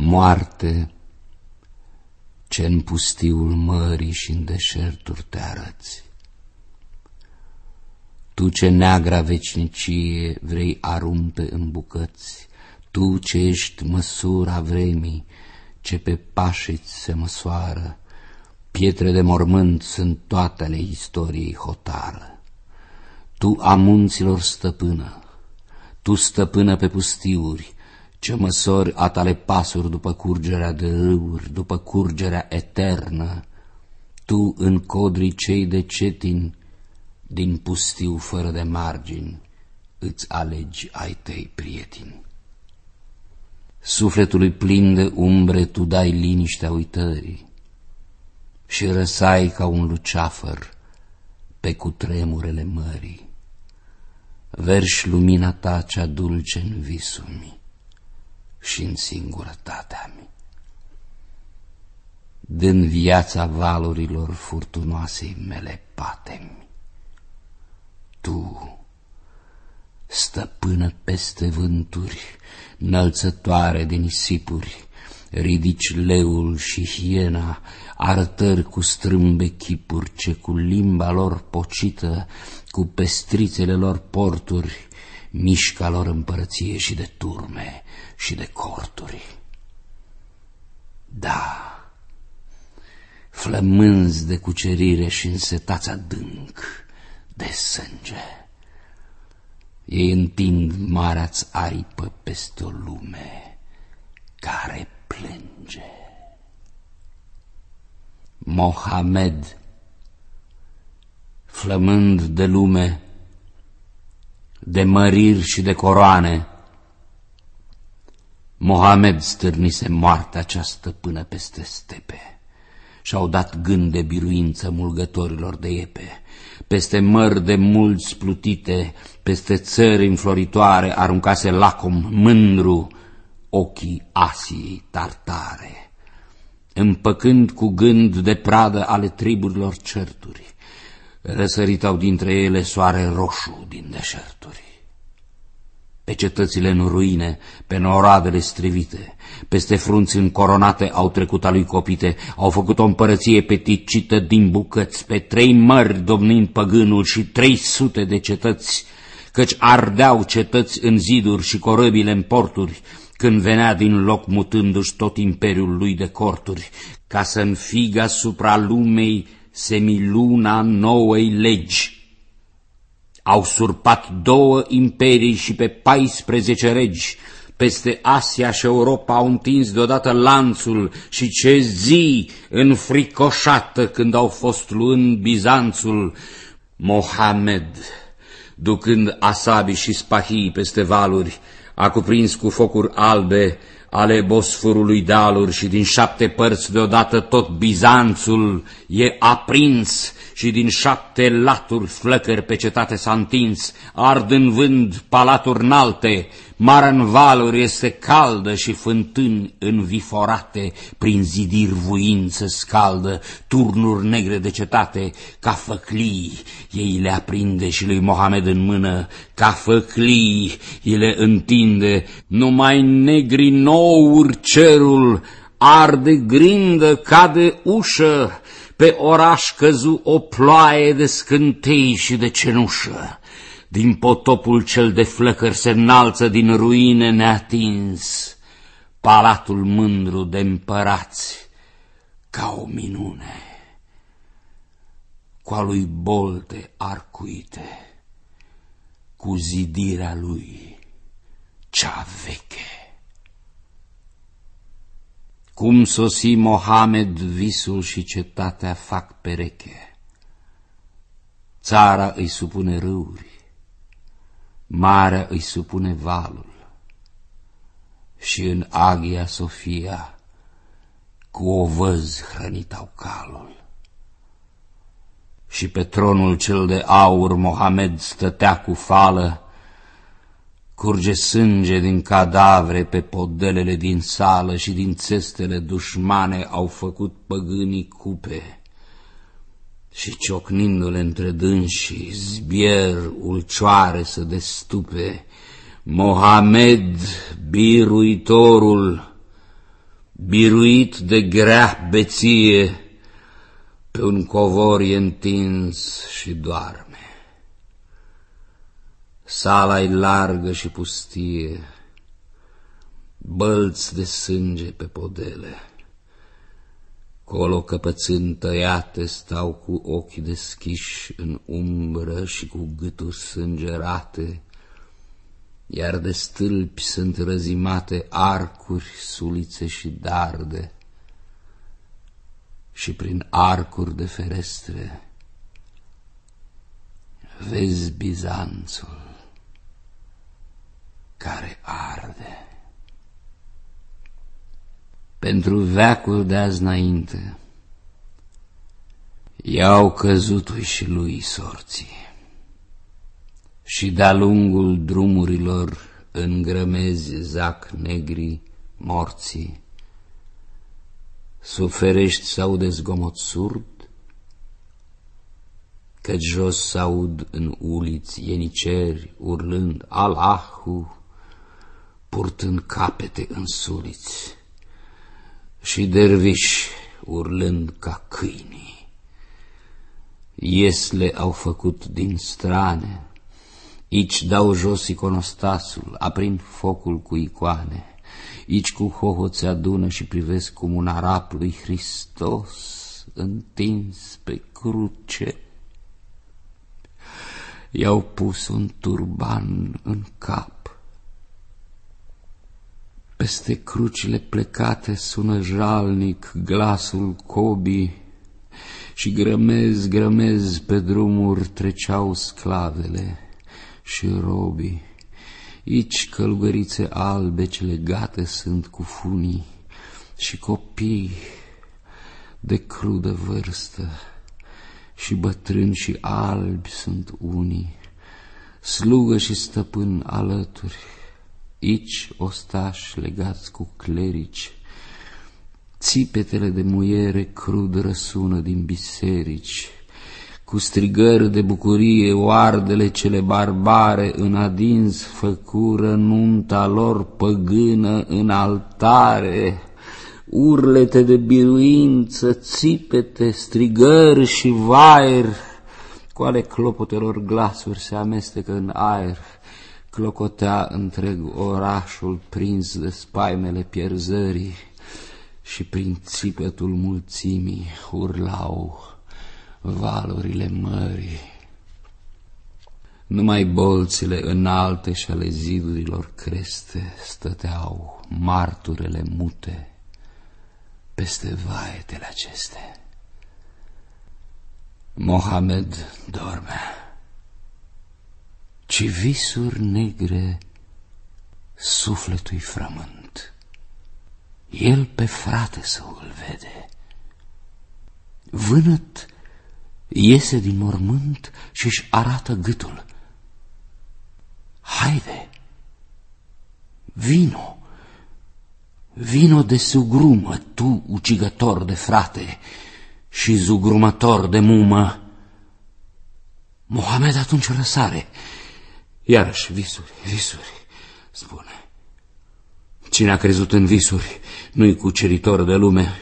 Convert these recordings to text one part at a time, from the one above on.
Moarte, ce în pustiul mării și în deșerturi te arăți. Tu ce neagra vecinicie vrei arunpe în bucăți, Tu ce ești măsura vremii, ce pe pașiți se măsoară, Pietre de mormânt sunt toate ale istoriei hotară. Tu a munților stăpână, tu stăpână pe pustiuri, ce măsori a tale pasuri după curgerea de râuri, după curgerea eternă, tu în codrii cei de cetin, din pustiu fără de margini, îți alegi ai tăi prieteni. Sufletului plin de umbre tu dai liniștea uitării și răsai ca un luceafăr pe cutremurele mării. Verși lumina ta cea dulce în visul mi și în singurătatea mi. Din viața valurilor furtunoasei mele patemi, tu, stăpână peste vânturi, înălțătoare de nisipuri, ridici leul și hiena, arătări cu strâmbe chipuri, ce cu limba lor pocită, cu pestrițele lor porturi, mișca lor împărăție și de turme și de corturi. Da, flămânzi de cucerire și însetați adânc de sânge, ei întind marea-ți aripă peste o lume care plânge. Mohamed, flămând de lume, de măriri și de coroane, Mohamed stârnise moartea această până peste stepe și-au dat gând de biruință mulgătorilor de iepe. Peste măr de mulți plutite, peste țări înfloritoare, aruncase lacom mândru ochii Asiei tartare, împăcând cu gând de pradă ale triburilor certuri, răsăritau dintre ele soare roșu din deșerturi. Pe cetățile în ruine, pe noradele strivite, peste frunți încoronate au trecut a lui copite, au făcut o împărăție peticită din bucăți, pe trei mări domnind păgânul și trei sute de cetăți, căci ardeau cetăți în ziduri și corăbile în porturi, când venea din loc mutându-și tot imperiul lui de corturi, ca să înfigă asupra lumei semiluna nouei legi. Au surpat două imperii și pe 14 regi, peste Asia și Europa au întins deodată lanțul și ce zi înfricoșată când au fost luând Bizanțul, Mohamed, ducând asabi și spahii peste valuri, a cuprins cu focuri albe ale Bosforului dealuri și din șapte părți deodată tot Bizanțul e aprins și din șapte laturi flăcări pe cetate s-a întins, ard în vânt palaturi înalte, marea în valuri este caldă și fântâni înviforate, prin zidiri vuință scaldă, turnuri negre de cetate, ca făclii, ei le aprinde și lui Mohamed în mână, ca făclii, ei le întinde, numai negri nouri cerul, arde grindă, cade ușă, pe oraș căzu o ploaie de scântei și de cenușă. Din potopul cel de flăcări se înalță din ruine neatins palatul mândru de împărați ca o minune. Cu a lui bolte arcuite, cu zidirea lui cea veche. Cum sosi Mohamed, visul și cetatea fac pereche. Țara îi supune râuri, marea îi supune valul. Și în Agia Sofia cu o văz hrănitau calul. Și pe tronul cel de aur Mohamed stătea cu fală, Curge sânge din cadavre pe podelele din sală și din țestele dușmane au făcut păgânii cupe. Și ciocnindu-le între dânsii, zbier ulcioare să destupe, Mohamed, biruitorul, biruit de grea beție, pe un covor e întins și doarme. Sala e largă și pustie, bălți de sânge pe podele. Colo căpățând tăiate stau cu ochii deschiși în umbră și cu gâturi sângerate, iar de stâlpi sunt răzimate arcuri, sulițe și darde, și prin arcuri de ferestre vezi Bizanțul care arde. Pentru veacul de azi înainte i-au căzut și lui sorții și de-a lungul drumurilor în grămezi zac negri morții. Suferești sau de zgomot surd, Căci jos s-aud în uliți ieniceri urlând Allahu, purtând capete în suliți, și derviși urlând ca câinii. Iesle au făcut din strane, Ici dau jos iconostasul, aprind focul cu icoane, Ici cu hohot se adună și privesc cum un arap lui Hristos întins pe cruce. I-au pus un turban în cap. Peste crucile plecate sună jalnic glasul cobii și grămez, grămez pe drumuri treceau sclavele și robii, Ici călugărițe albe ce legate sunt cu funii și copii de crudă vârstă și bătrâni și albi sunt unii, slugă și stăpân alături, Ici ostași legați cu clerici, țipetele de muiere crud răsună din biserici, cu strigări de bucurie, oardele cele barbare în adins făcură nunta lor păgână în altare. Urlete de biruință, țipete, strigări și vaer, cu ale clopotelor glasuri se amestecă în aer, clocotea întreg orașul prins de spaimele pierzării și prin țipetul mulțimii urlau valurile mării. Numai bolțile înalte și ale zidurilor creste stăteau marturele mute peste vaetele aceste. Mohamed dorme, ci visuri negre sufletui frământ. El pe frate său îl vede, vânăt iese din mormânt și își arată gâtul. Haide, vino, vino de sugrumă, tu, ucigător de frate și zugrumător de mumă. Mohamed atunci răsare, iarăși visuri, visuri, spune. Cine a crezut în visuri nu-i cuceritor de lume,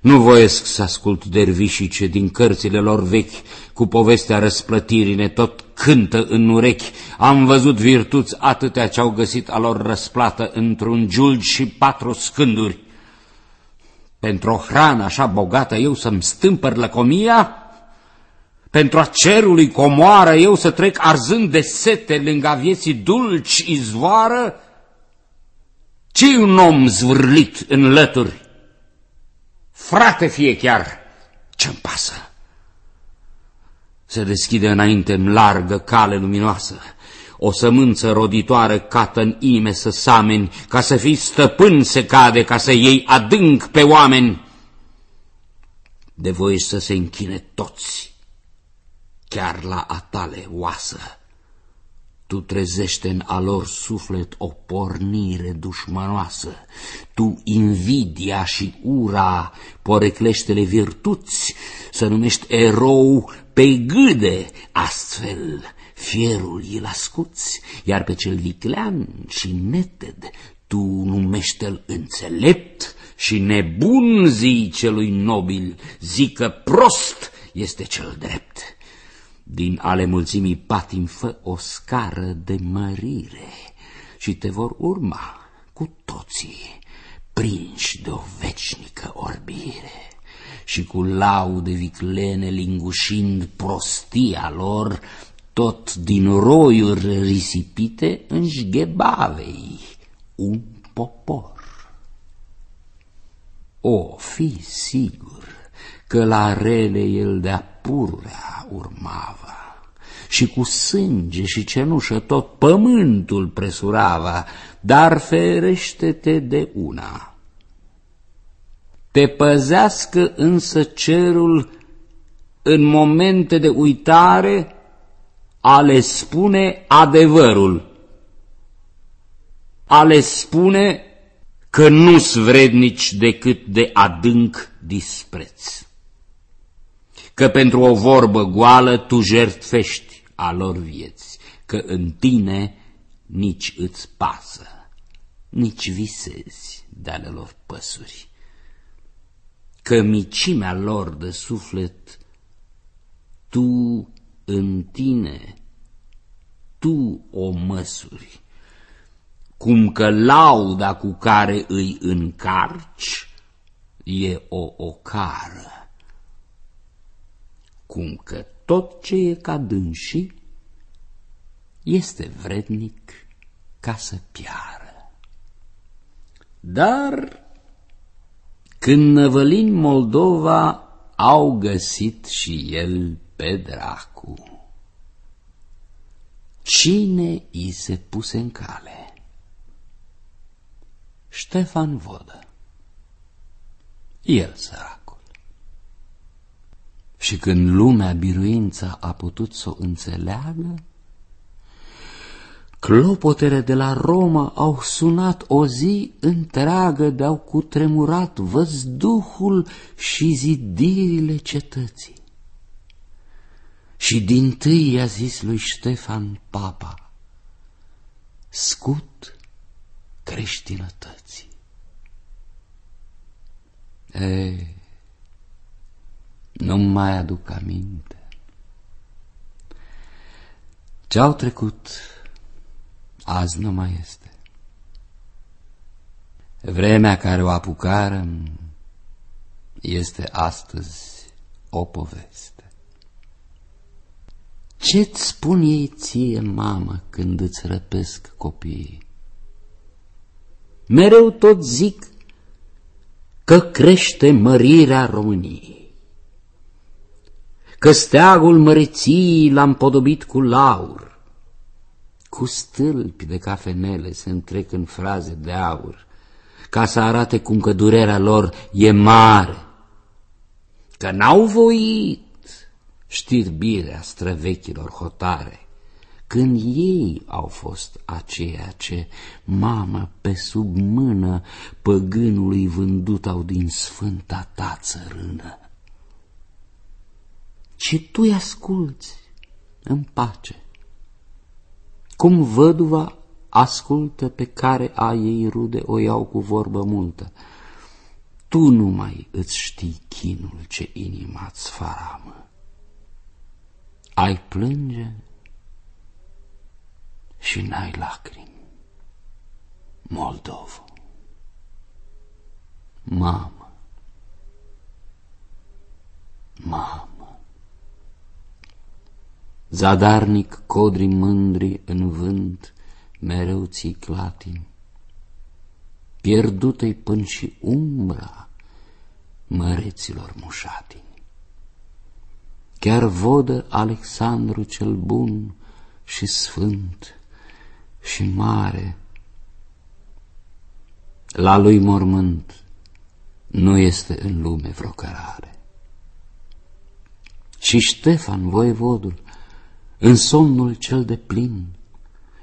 nu voiesc să ascult dervișii ce din cărțile lor vechi, cu povestea răsplătirii ne tot cântă în urechi. Am văzut virtuți atâtea ce-au găsit a lor răsplată într-un giulgi și patru scânduri. Pentru o hrană așa bogată eu să-mi stâmpăr lăcomia? Pentru a cerului comoară eu să trec arzând de sete lângă vieții dulci izvoară? ce un om zvârlit în lături? frate fie chiar, ce-mi pasă? Se deschide înainte în largă cale luminoasă, o sămânță roditoare cată în ime să sameni, ca să fii stăpân se cade, ca să iei adânc pe oameni. De voi să se închine toți, chiar la atale oasă tu trezește în alor suflet o pornire dușmanoasă. Tu invidia și ura, poreclește-le virtuți, să numești erou pe gâde, astfel fierul îl ascuți, iar pe cel viclean și neted tu numește-l înțelept Și nebun zi celui nobil, zică prost este cel drept. Din ale mulțimii patim fă o scară de mărire și te vor urma cu toții prinși de o vecnică orbire și cu laude viclene lingușind prostia lor, tot din roiuri risipite înșghebavei un popor. O, fi sigur că la rele el de-a pururea urmava. Și cu sânge și cenușă tot pământul presurava, dar ferește-te de una. Te păzească însă cerul în momente de uitare a le spune adevărul, a le spune că nu-s vrednici decât de adânc dispreț, că pentru o vorbă goală tu jertfești a lor vieți, că în tine nici îți pasă, nici visezi de ale lor păsuri, că micimea lor de suflet tu în tine, tu o măsuri, cum că lauda cu care îi încarci e o ocară, cum că tot ce e ca dânsii este vrednic ca să piară. Dar când Năvălin Moldova au găsit și el pe dracu. Cine i se puse în cale? Ștefan Vodă. El săracul. Și când lumea biruința a putut să o înțeleagă, Clopotele de la Roma au sunat o zi întreagă de-au cutremurat văzduhul și zidirile cetății. Și din tâi i-a zis lui Ștefan Papa, scut creștinătății. Ei, nu mai aduc aminte. Ce-au trecut, azi nu mai este. Vremea care o apucarăm este astăzi o poveste. Ce-ți spun ei ție, mamă, când îți răpesc copiii? Mereu tot zic că crește mărirea României, că steagul măreției l-am podobit cu laur, cu stâlpi de cafenele se întrec în fraze de aur, ca să arate cum că durerea lor e mare, că n-au voit știrbirea străvechilor hotare, când ei au fost aceia ce, mamă, pe sub mână păgânului vândut au din sfânta ta țărână. Și tu-i asculți în pace, cum văduva ascultă pe care a ei rude o iau cu vorbă multă. Tu numai îți știi chinul ce inima-ți faramă ai plânge și n-ai lacrimi. Moldovo. Mamă, mamă, zadarnic codri mândri în vânt, mereu ții clatin, pierdută-i până și umbra măreților mușatini. Chiar vodă Alexandru cel bun și sfânt și mare. La lui mormânt nu este în lume vreo cărare. Și Ștefan, voievodul, în somnul cel de plin,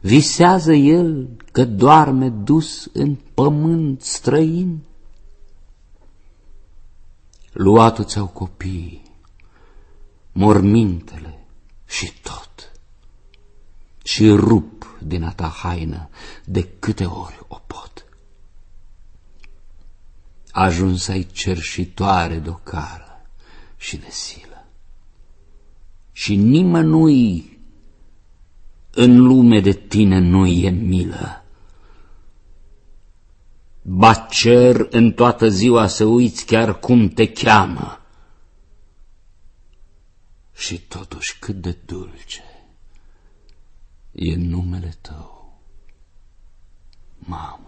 visează el că doarme dus în pământ străin. Luatu ți-au copiii, mormintele și tot. Și rup din a ta haină de câte ori o pot. ajuns ai cerșitoare de ocară și de silă. Și nimănui în lume de tine nu e milă. Ba cer în toată ziua să uiți chiar cum te cheamă. Și totuși cât de dulce e numele tău, mamă.